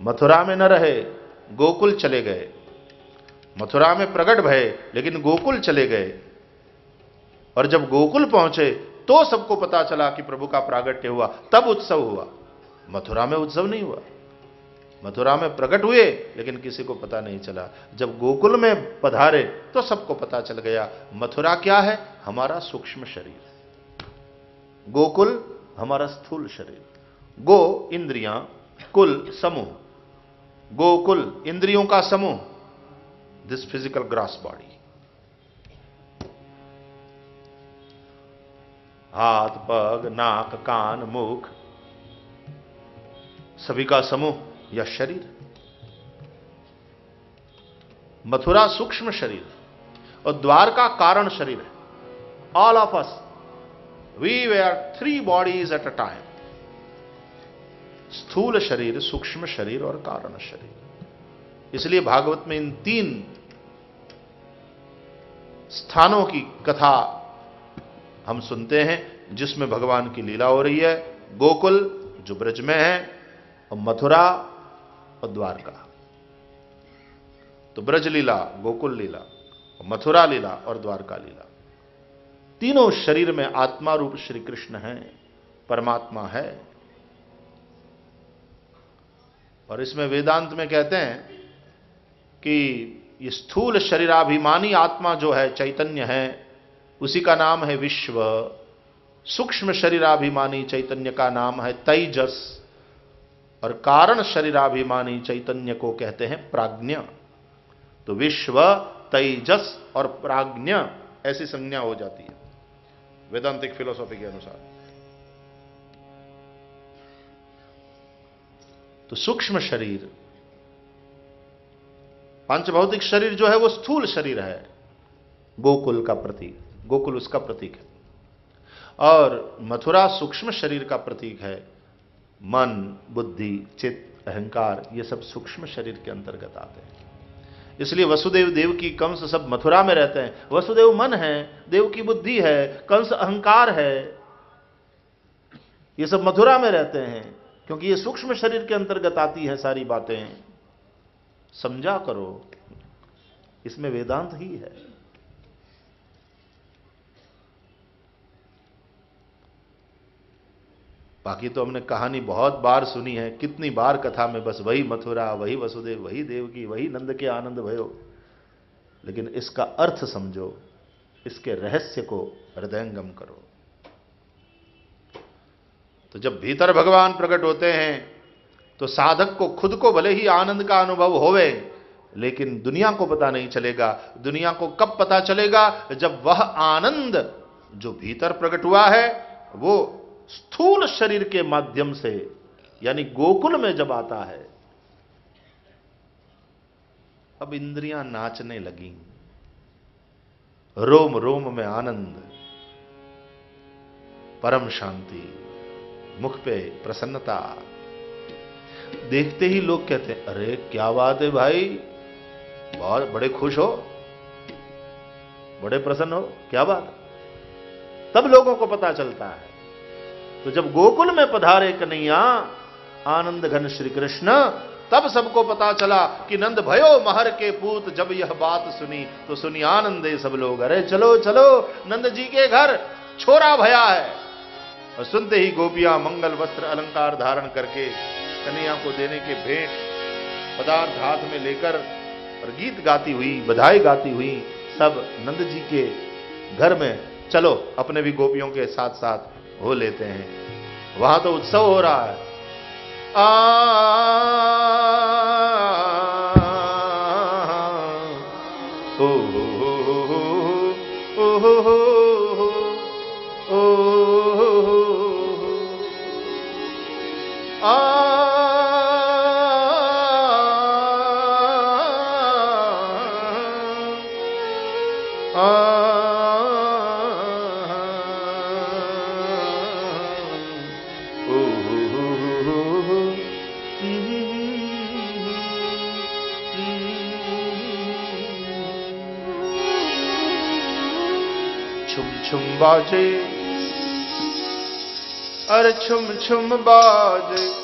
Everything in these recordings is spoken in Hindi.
मथुरा में न रहे, गोकुल चले गए। मथुरा में प्रकट भय, लेकिन गोकुल चले गए। और जब गोकुल पहुँचे तो सबको पता चला कि प्रभु का प्रागट्य हुआ, तब उत्सव हुआ। मथुरा में उत्सव नहीं हुआ। मथुरा में प्रकट हुए, लेकिन किसी को पता नहीं चला। जब गोकुल में पधारे तो सबको पता चल गया, मथुरा क्या है? हमारा सूक्ष्म शरीर। गोकुल, हमारा स्थूल शरीर। गो, इंद्रियाँ, कुल, समूह। गोकुल, इंद्रियों का समूह दिस फ़िज़िकल ग्रास बॉडी हाथ पग नाक, कान, मुख, सभी का समूह या शरीर। मथुरा सूक्ष्म शरीर और द्वार का कारण शरीर है। All of us we were three bodies at a time स्थूल शरीर, सूक्ष्म शरीर और कारण शरीर। इसलिए भागवत में इन तीन स्थानों की कथा हम सुनते हैं, जिसमें भगवान की लीला हो रही है। गोकुल, जो ब्रज में है, और मथुरा और द्वारका। तो ब्रज लीला, गोकुल लीला, मथुरा लीला और द्वारका लीला। तीनों शरीर में आत्मा रूप श्री कृष्ण है, परमात्मा है। और इसमें वेदांत में कहते हैं कि ये स्थूल शरीराभिमानी आत्मा जो है, चैतन्य है, उसी का नाम है विश्व। सूक्ष्म शरीराभिमानी चैतन्य का नाम है तेजस, और कारण शरीराभिमानी चैतन्य को कहते हैं प्राज्ञ। तो विश्व, तेजस और प्राज्ञ, ऐसी संज्ञा हो जाती है। वेदांतिक फिलोसॉफी के अनुसार। तो सूक्ष्म शरीर, पांचभौतिक शरीर जो है वो स्थूल शरीर है, गोकुल का प्रतीक, गोकुल उसका प्रतीक है। और मथुरा सूक्ष्म शरीर का प्रतीक है, मन, बुद्धि, चित्त, अहंकार, ये सब सूक्ष्म शरीर के अंतर्गत आते हैं। इसलिए वसुदेव देव की कंस सब मथुरा में रहते हैं। वसुदेव मन है, देव की बुद्धि है, कंस अहंकार है, ये सब मथुरा में रहते हैं। क्योंकि ये सूक्ष्म शरीर के अंतर्गत आती है सारी बातें। समझा करो, इसमें वेदांत ही है। बाकी तो हमने कहानी बहुत बार सुनी है, कितनी बार कथा में बस वही मथुरा, वही वसुदेव, वही देवकी वही नंद के आनंद भयो। लेकिन इसका अर्थ समझो, इसके रहस्य को हृदयंगम करो। तो जब भीतर भगवान प्रकट होते हैं तो साधक को खुद को भले ही आनंद का अनुभव होवे, लेकिन दुनिया को पता नहीं चलेगा। दुनिया को कब पता चलेगा? जब वह आनंद जो भीतर प्रकट हुआ है, वो स्थूल शरीर के माध्यम से, यानी गोकुल में जब आता है, अब इंद्रियाँ नाचने लगी। रोम रोम में आनंद, परम शांति। मुख पे प्रसन्नता। देखते ही लोग कहते हैं, अरे, क्या बात है भाई? बहुत बड़े खुश हो। बड़े प्रसन्न हो। क्या बात तब लोगों को पता चलता है। तो जब गोकुल में पधारे कन्हैया, आनंद घन श्री कृष्ण, तब सबको पता चला कि नंद भयो महर के पूत, जब यह बात सुनी तो सुनी आनंदे सब लोग, अरे, चलो चलो, नंद जी के घर, छोरा भया है। और सुनते ही गोपियाँ मंगल वस्त्र अलंकार धारण करके कन्हैया को देने के भेंट, पदार्थ हाथ में लेकर और गीत गाती हुई, बधाई गाती हुई सब नंद जी के घर में चलो, अपने भी गोपियों के साथ साथ हो लेते हैं। वहाँ तो उत्सव हो रहा है। आ बाजे। अरे छुम छुम बाजे।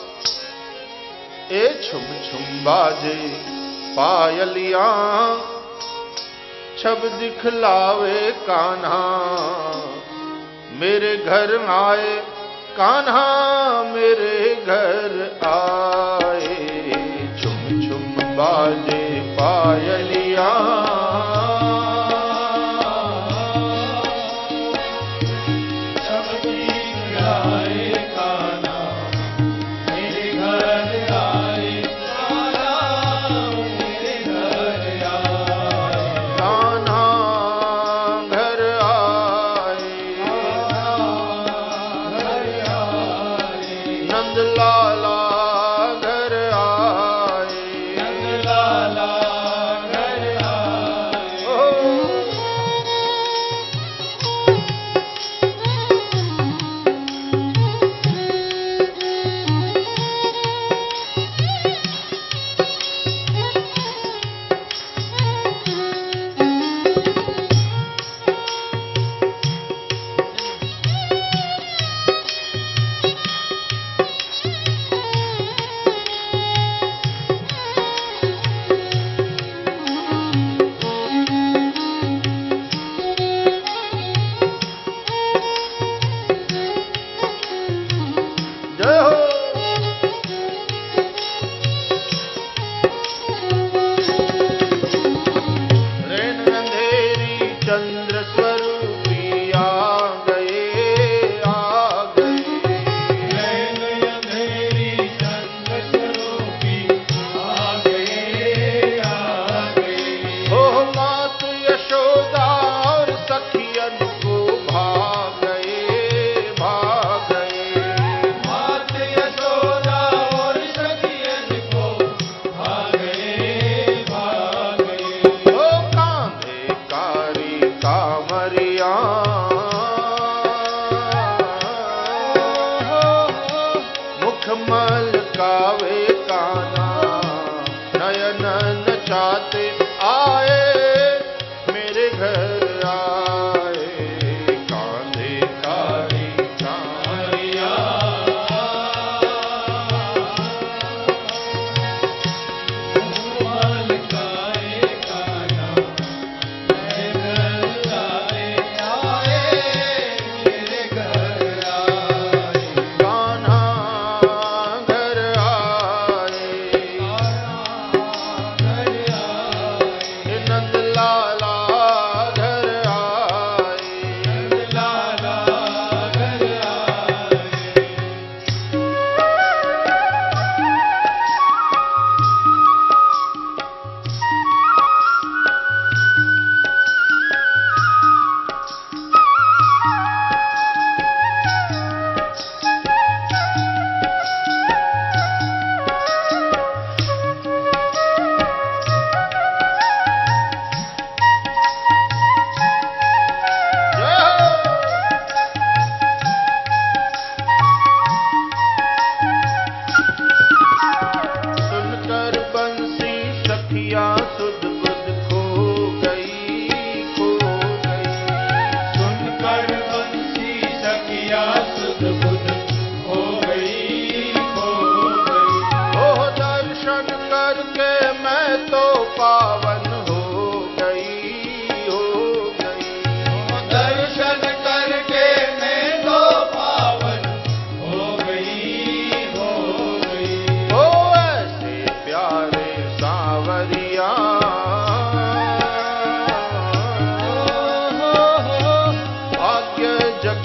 ए छुम छुम बाजे, पायलिया। छब दिखलावे कान्हा। मेरे घर आए, कान्हा, मेरे घर आए। छुम छुम बाजे, पायलिया।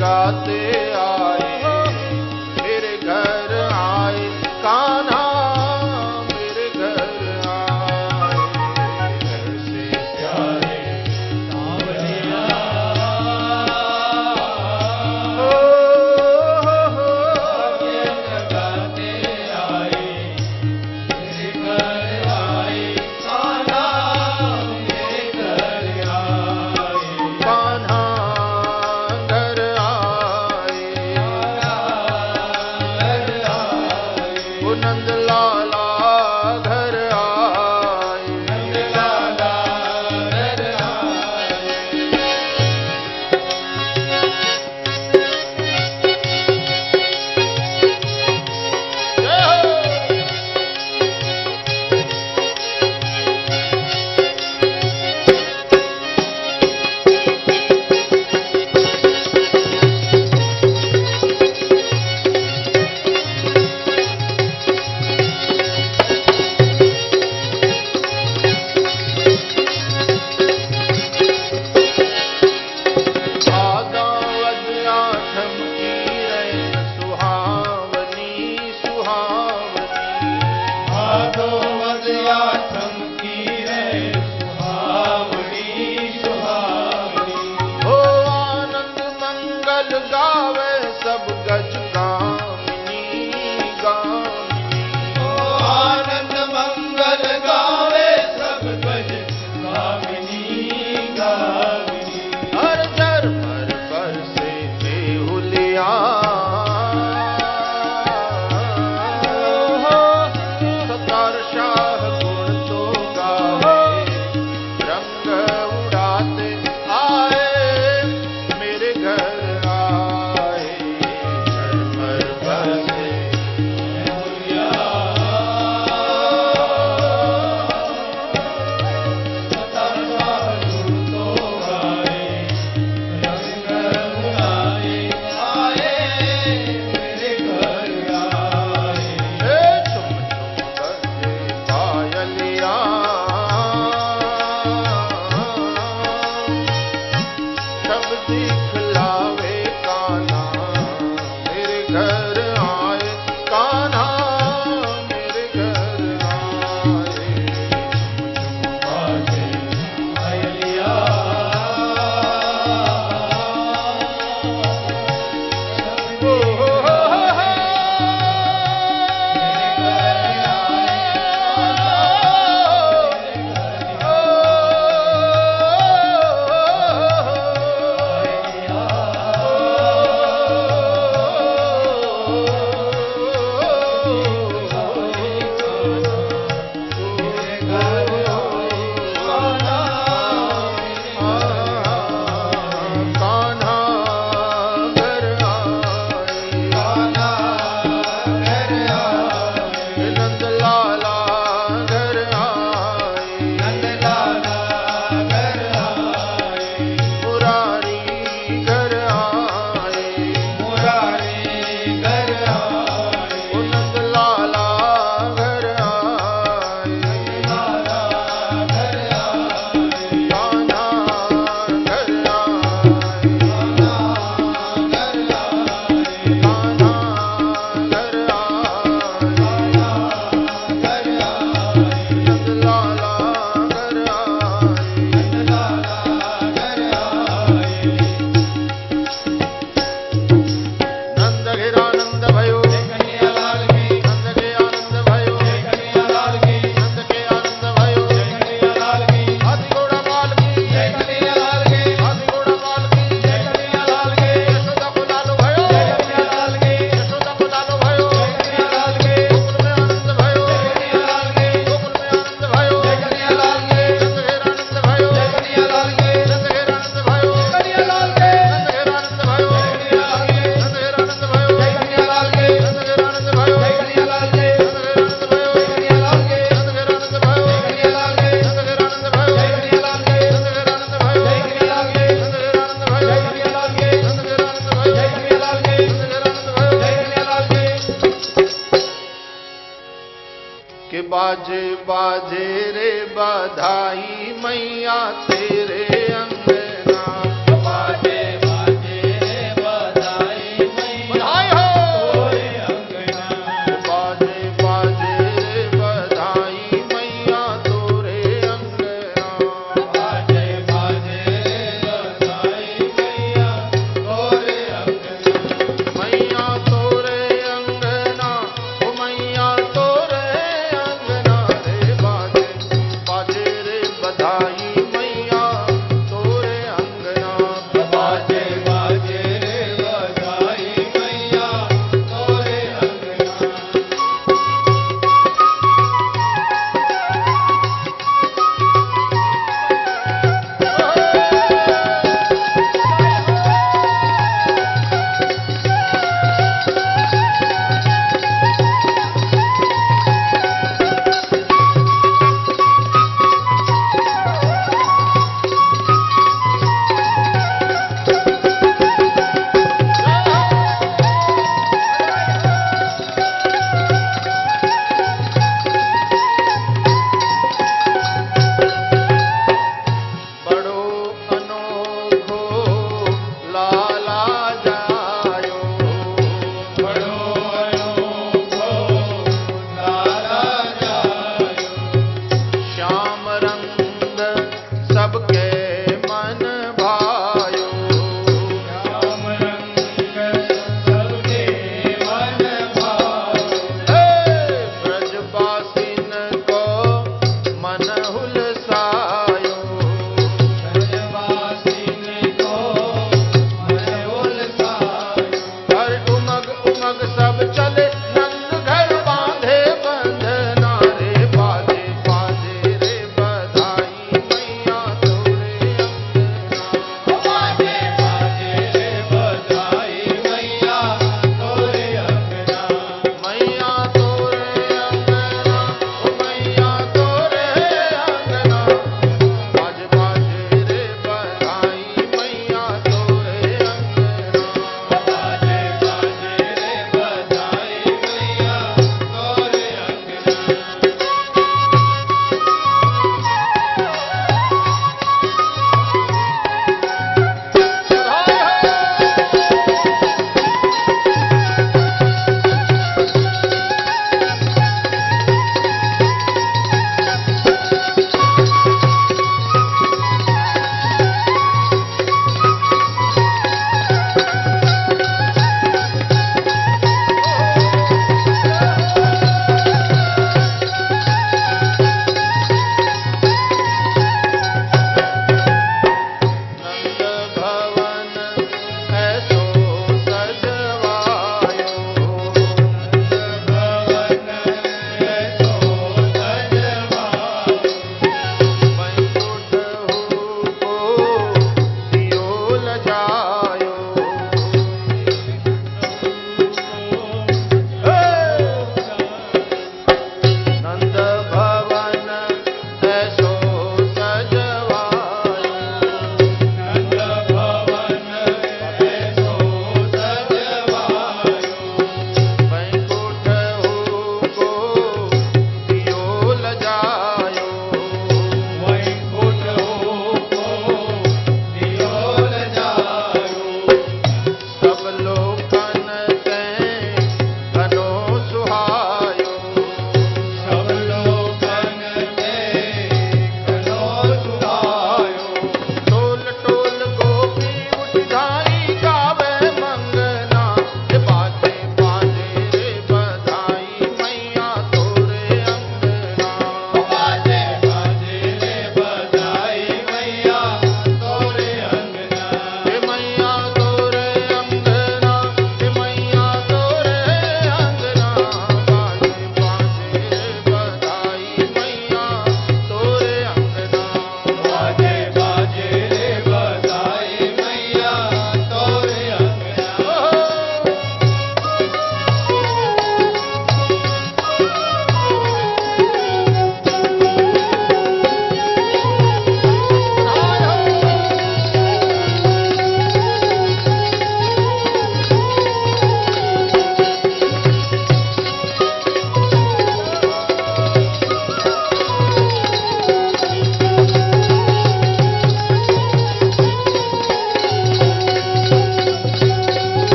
ਜਗਾਤੇ Hallelujah.